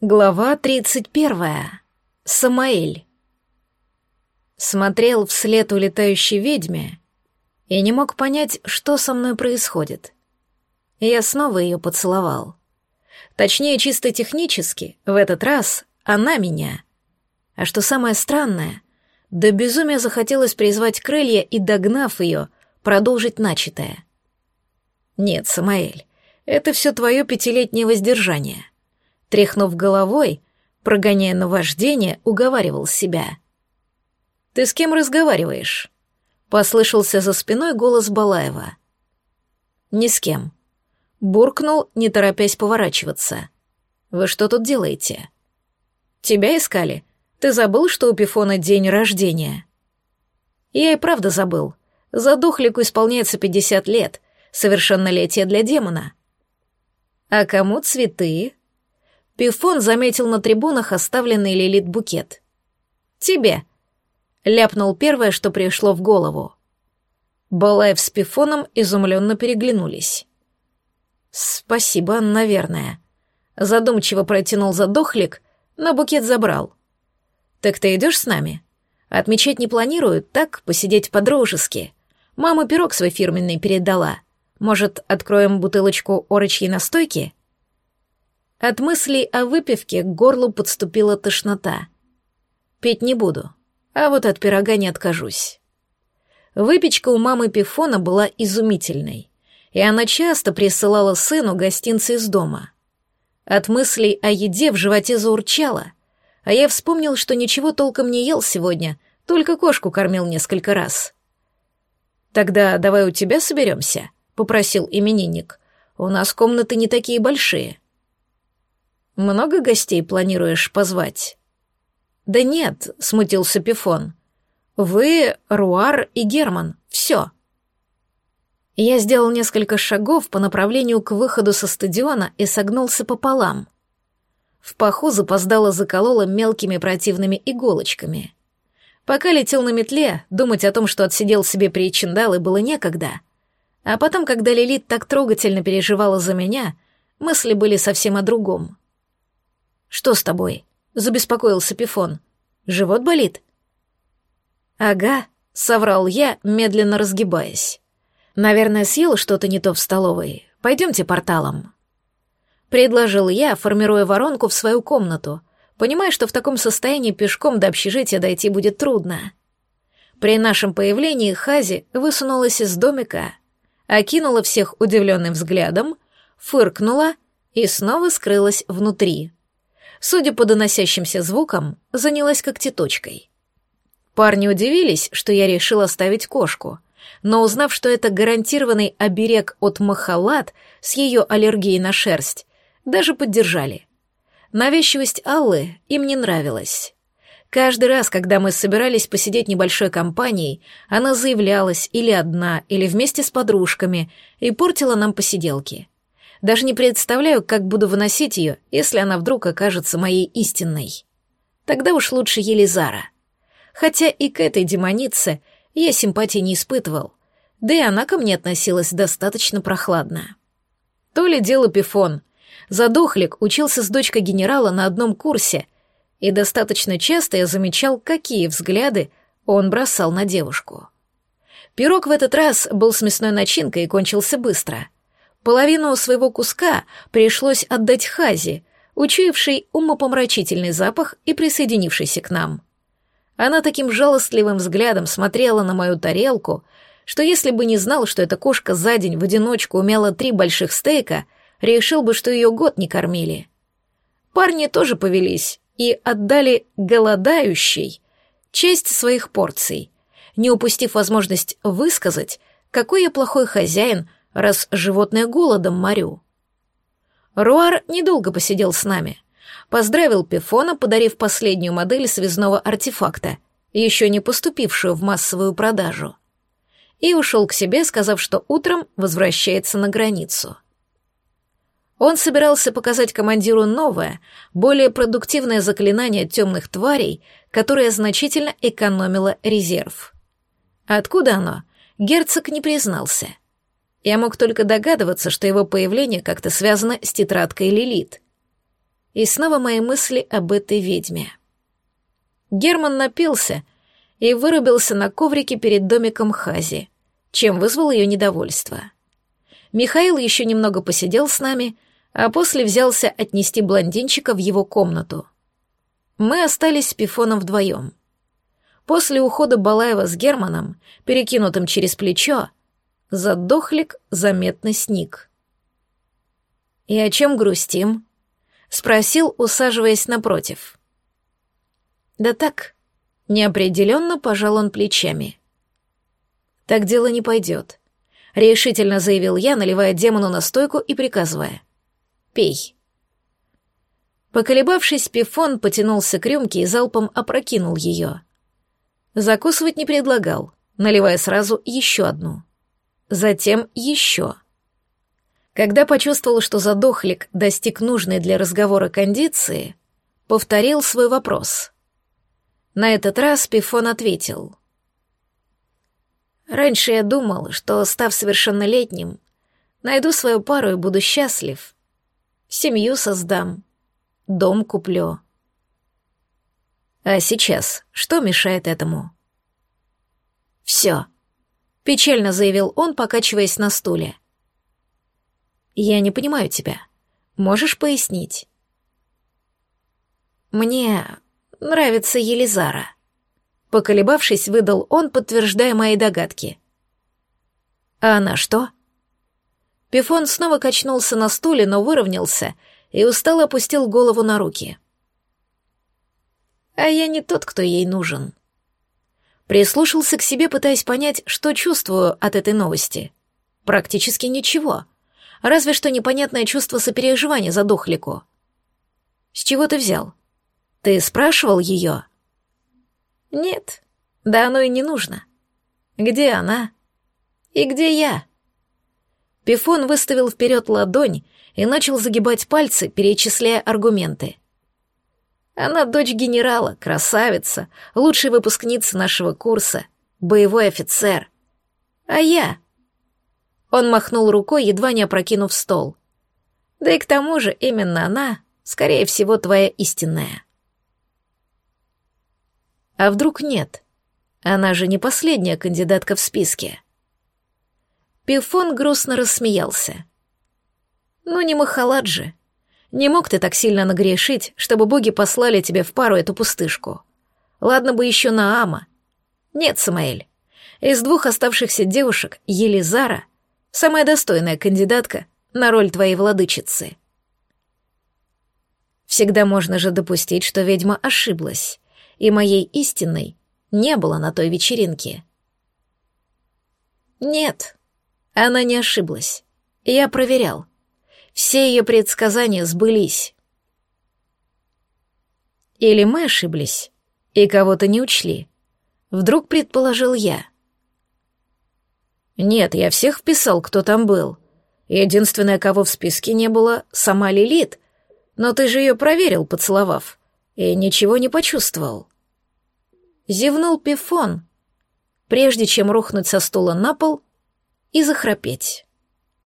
Глава 31. Самаэль. Смотрел вслед улетающей ведьме и не мог понять, что со мной происходит. Я снова ее поцеловал. Точнее, чисто технически, в этот раз она меня. А что самое странное, до безумия захотелось призвать крылья и, догнав ее, продолжить начатое. Нет, Самаэль, это все твое пятилетнее воздержание — Тряхнув головой, прогоняя наваждение, уговаривал себя. «Ты с кем разговариваешь?» Послышался за спиной голос Балаева. «Ни с кем». Буркнул, не торопясь поворачиваться. «Вы что тут делаете?» «Тебя искали? Ты забыл, что у Пифона день рождения?» «Я и правда забыл. Задухлику исполняется пятьдесят лет, совершеннолетие для демона». «А кому цветы?» Пифон заметил на трибунах оставленный Лилит букет. «Тебе», — ляпнул первое, что пришло в голову. Балаев с Пифоном изумленно переглянулись. «Спасибо, наверное». Задумчиво протянул задохлик, но букет забрал. «Так ты идешь с нами? Отмечать не планируют, так, посидеть по-дружески. Мама пирог свой фирменный передала. Может, откроем бутылочку орочьей настойки?» От мыслей о выпивке к горлу подступила тошнота. Пить не буду, а вот от пирога не откажусь. Выпечка у мамы Пифона была изумительной, и она часто присылала сыну гостинцы из дома. От мыслей о еде в животе заурчало, а я вспомнил, что ничего толком не ел сегодня, только кошку кормил несколько раз. «Тогда давай у тебя соберемся», — попросил именинник. «У нас комнаты не такие большие». Много гостей планируешь позвать? Да нет, смутился Пифон. Вы, Руар и Герман. Все. Я сделал несколько шагов по направлению к выходу со стадиона и согнулся пополам. В паху запоздало закололо мелкими противными иголочками. Пока летел на метле, думать о том, что отсидел себе причиндалы, было некогда. А потом, когда Лилит так трогательно переживала за меня, мысли были совсем о другом. «Что с тобой?» — забеспокоился Пифон. «Живот болит?» «Ага», — соврал я, медленно разгибаясь. «Наверное, съел что-то не то в столовой. Пойдемте порталом». Предложил я, формируя воронку в свою комнату, понимая, что в таком состоянии пешком до общежития дойти будет трудно. При нашем появлении Хази высунулась из домика, окинула всех удивленным взглядом, фыркнула и снова скрылась внутри судя по доносящимся звукам, занялась когтеточкой. Парни удивились, что я решил оставить кошку, но узнав, что это гарантированный оберег от махалат с ее аллергией на шерсть, даже поддержали. Навязчивость Аллы им не нравилась. Каждый раз, когда мы собирались посидеть небольшой компанией, она заявлялась или одна, или вместе с подружками и портила нам посиделки. Даже не представляю, как буду выносить ее, если она вдруг окажется моей истинной. Тогда уж лучше Елизара. Хотя и к этой демонице я симпатии не испытывал, да и она ко мне относилась достаточно прохладно. То ли дело Пифон. Задохлик учился с дочкой генерала на одном курсе, и достаточно часто я замечал, какие взгляды он бросал на девушку. Пирог в этот раз был с мясной начинкой и кончился быстро — Половину своего куска пришлось отдать Хази, учуявшей умопомрачительный запах и присоединившейся к нам. Она таким жалостливым взглядом смотрела на мою тарелку, что если бы не знал, что эта кошка за день в одиночку умела три больших стейка, решил бы, что ее год не кормили. Парни тоже повелись и отдали голодающей часть своих порций, не упустив возможность высказать, какой я плохой хозяин, раз животное голодом морю. Руар недолго посидел с нами. Поздравил Пифона, подарив последнюю модель связного артефакта, еще не поступившую в массовую продажу. И ушел к себе, сказав, что утром возвращается на границу. Он собирался показать командиру новое, более продуктивное заклинание темных тварей, которое значительно экономило резерв. Откуда оно? Герцог не признался — я мог только догадываться, что его появление как-то связано с тетрадкой Лилит. и снова мои мысли об этой ведьме. Герман напился и вырубился на коврике перед домиком Хази, чем вызвал ее недовольство. Михаил еще немного посидел с нами, а после взялся отнести блондинчика в его комнату. Мы остались с Пифоном вдвоем. После ухода Балаева с Германом, перекинутым через плечо, задохлик заметно сник. «И о чем грустим?» — спросил, усаживаясь напротив. «Да так», — неопределенно пожал он плечами. «Так дело не пойдет», — решительно заявил я, наливая демону настойку и приказывая. «Пей». Поколебавшись, Пифон потянулся к рюмке и залпом опрокинул ее. Закусывать не предлагал, наливая сразу еще одну. Затем еще. Когда почувствовал, что задохлик достиг нужной для разговора кондиции, повторил свой вопрос. На этот раз Пифон ответил. «Раньше я думал, что, став совершеннолетним, найду свою пару и буду счастлив. Семью создам, дом куплю. А сейчас что мешает этому?» «Все», — печально заявил он, покачиваясь на стуле. «Я не понимаю тебя. Можешь пояснить?» «Мне нравится Елизара». Поколебавшись, выдал он, подтверждая мои догадки. «А она что?» Пифон снова качнулся на стуле, но выровнялся и устало опустил голову на руки. «А я не тот, кто ей нужен». Прислушался к себе, пытаясь понять, что чувствую от этой новости. Практически ничего. Разве что непонятное чувство сопереживания за дохлику. «С чего ты взял?» Ты спрашивал ее? Нет, да оно и не нужно. Где она? И где я? Пифон выставил вперед ладонь и начал загибать пальцы, перечисляя аргументы. Она дочь генерала, красавица, лучшая выпускница нашего курса, боевой офицер. А я? Он махнул рукой, едва не опрокинув стол. Да и к тому же именно она, скорее всего, твоя истинная. А вдруг нет? Она же не последняя кандидатка в списке. Пифон грустно рассмеялся. Ну не Махалат же. Не мог ты так сильно нагрешить, чтобы боги послали тебе в пару эту пустышку. Ладно бы еще на Ама. Нет, Самаэль. Из двух оставшихся девушек Елизара — самая достойная кандидатка на роль твоей владычицы. Всегда можно же допустить, что ведьма ошиблась, и моей истинной не было на той вечеринке. Нет, она не ошиблась. Я проверял. Все ее предсказания сбылись. Или мы ошиблись и кого-то не учли. Вдруг предположил я. Нет, я всех вписал, кто там был. Единственное, кого в списке не было, сама Лилит. Но ты же ее проверил, поцеловав и ничего не почувствовал. Зевнул Пифон, прежде чем рухнуть со стула на пол и захрапеть.